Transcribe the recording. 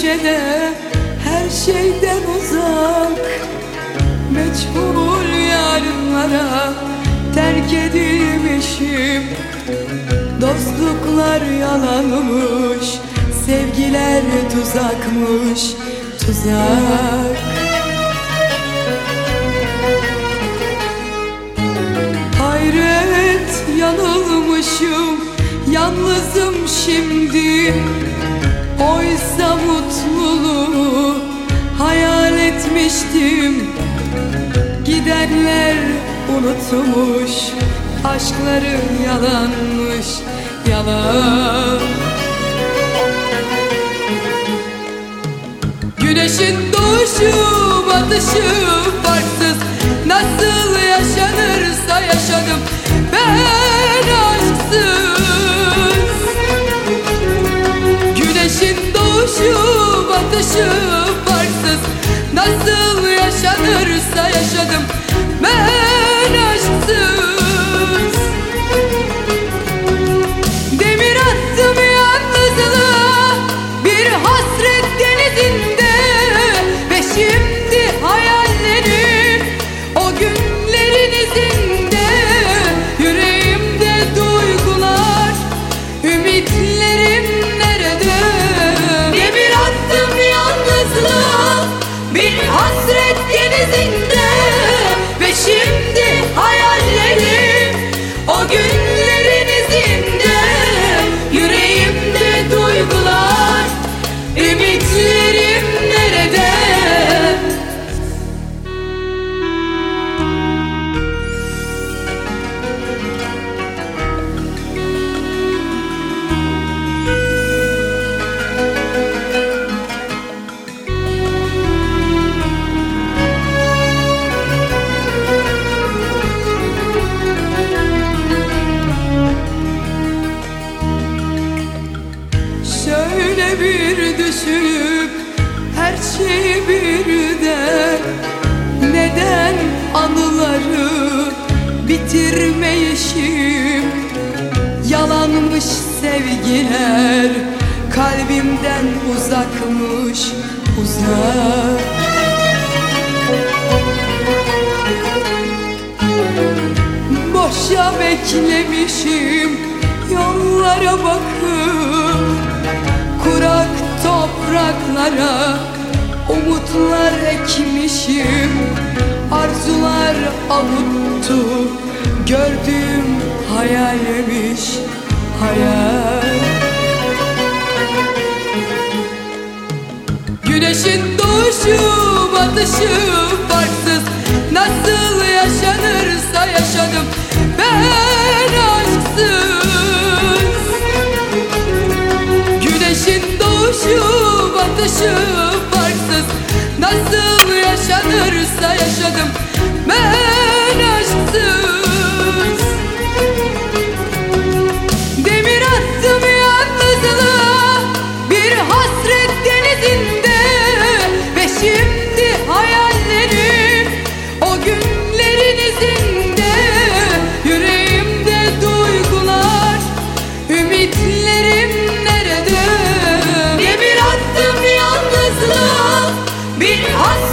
köşede her şeyden uzak. Meçhul yarınlara terk edilmişim. Dostluklar yalanmış Sevgiler tuzakmış Tuzak. Hayret yanılmışım Yalnızım şimdi. Oysa mutluluğu etmiştim Gidenler unutmuş Aşkları yalanmış Yalan. Güneşin doğuşu batışı farksız. Nasıl yaşanırsa yaşadım ben aşksız. Güneşin doğuşu batışı Nasıl yaşanırsa yaşadım. Ben bir düşünüp her şeyi birden Neden anıları bitirmeyişim? Yalanmış sevgiler kalbimden uzakmış uzak. Boşa beklemişim yollara bakıp topraklara umutlar ekmişim Arzular avuttu gördüğüm hayalmiş hayal. Güneşin doğuşu batışı farksız Nasıl yaşanırsa yaşadım Güneşin doğuşu batışı farksız Nasıl Awesome.